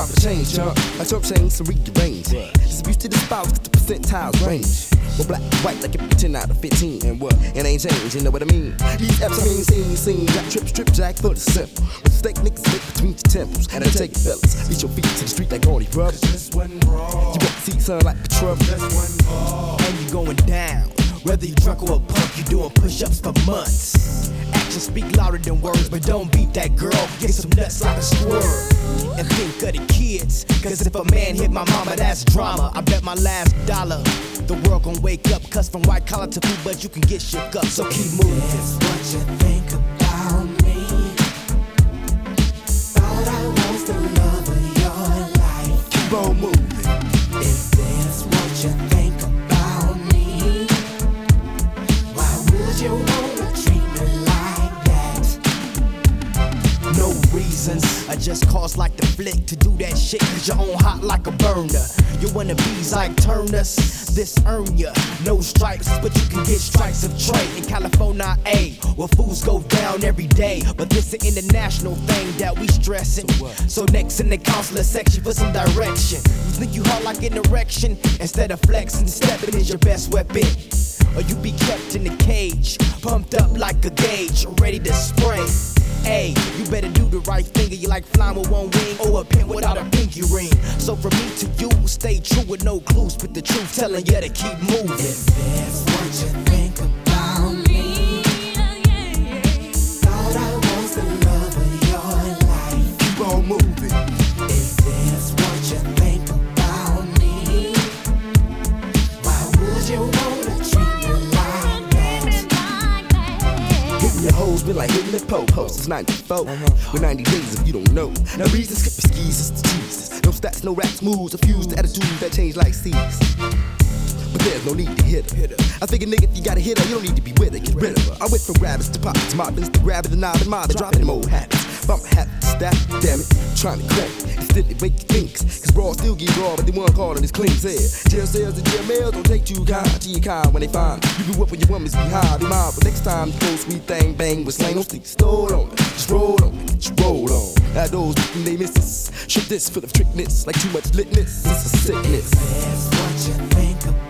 time for change, huh? I chump change, so rearrange. Just abuse to the spouse, cause the percentiles range. Well, black, white, like it 10 out of 15. And what? It ain't changed, you know what I mean? These F's, I mean, seen, seen. Got trip, strip, jack, for the simple. Mistake niggas slip between your temples. And I take it, fellas, beat your feet to the street like Gordy brothers. This wasn't wrong. You want to see like the trouble. This wasn't wrong. and you going down. Whether you drunk or a punk, you doing push-ups for months. Actions speak louder than words, but don't beat that girl. Get some nuts like a squirrel. And think of the kids. Cause if a man hit my mama, that's drama. I bet my last dollar. The world gon' wake up. Cuss from white collar to blue, but you can get shook up. So keep moving. It's what you think about reasons. I just cause like the flick to do that shit cause you're on hot like a burner. You wanna be like Turnus, this earn ya. No stripes, but you can get stripes of trade in California, A. Where fools go down every day. But this an international thing that we stressing. So next in the counselor section for some direction. You think you hard like an erection? Instead of flexing, stepping is your best weapon. Or you be kept in the cage, pumped up like a gauge, ready to spray. Hey, you better do the right thing, or you like flying with one wing or a pin without a pinky ring. So from me to you, stay true with no clues, but the truth telling you to keep moving. Is this hoes been like hitting the po-po since 94. Uh-huh. With 90 days if you don't know. Now reason skip your skis, it's the Jesus. No stats, no raps, moves, refuse the attitudes that change like seas. But there's no need to hit her. I figure, nigga, if you gotta hit her, you don't need to be with her, get rid of her. I went from rabbits to poppins, mobbins to grabbing the knob and mobbing, dropping them old habits. Bump habits, staff, damn it, trying to crack it. Instantly wake your thinks, cause raw still get raw, but they one calling is clean said. Jail cells and jail mails don't take too kind to your kind when they find you grew up when your woman's be high, be mine. But next time, you go sweet thing, bang with slang, don't sleep, stole on it, just roll on it, you roll on. At those thinking they misses, shit this full of trickness, like too much litness, this is sickness. Is what you think about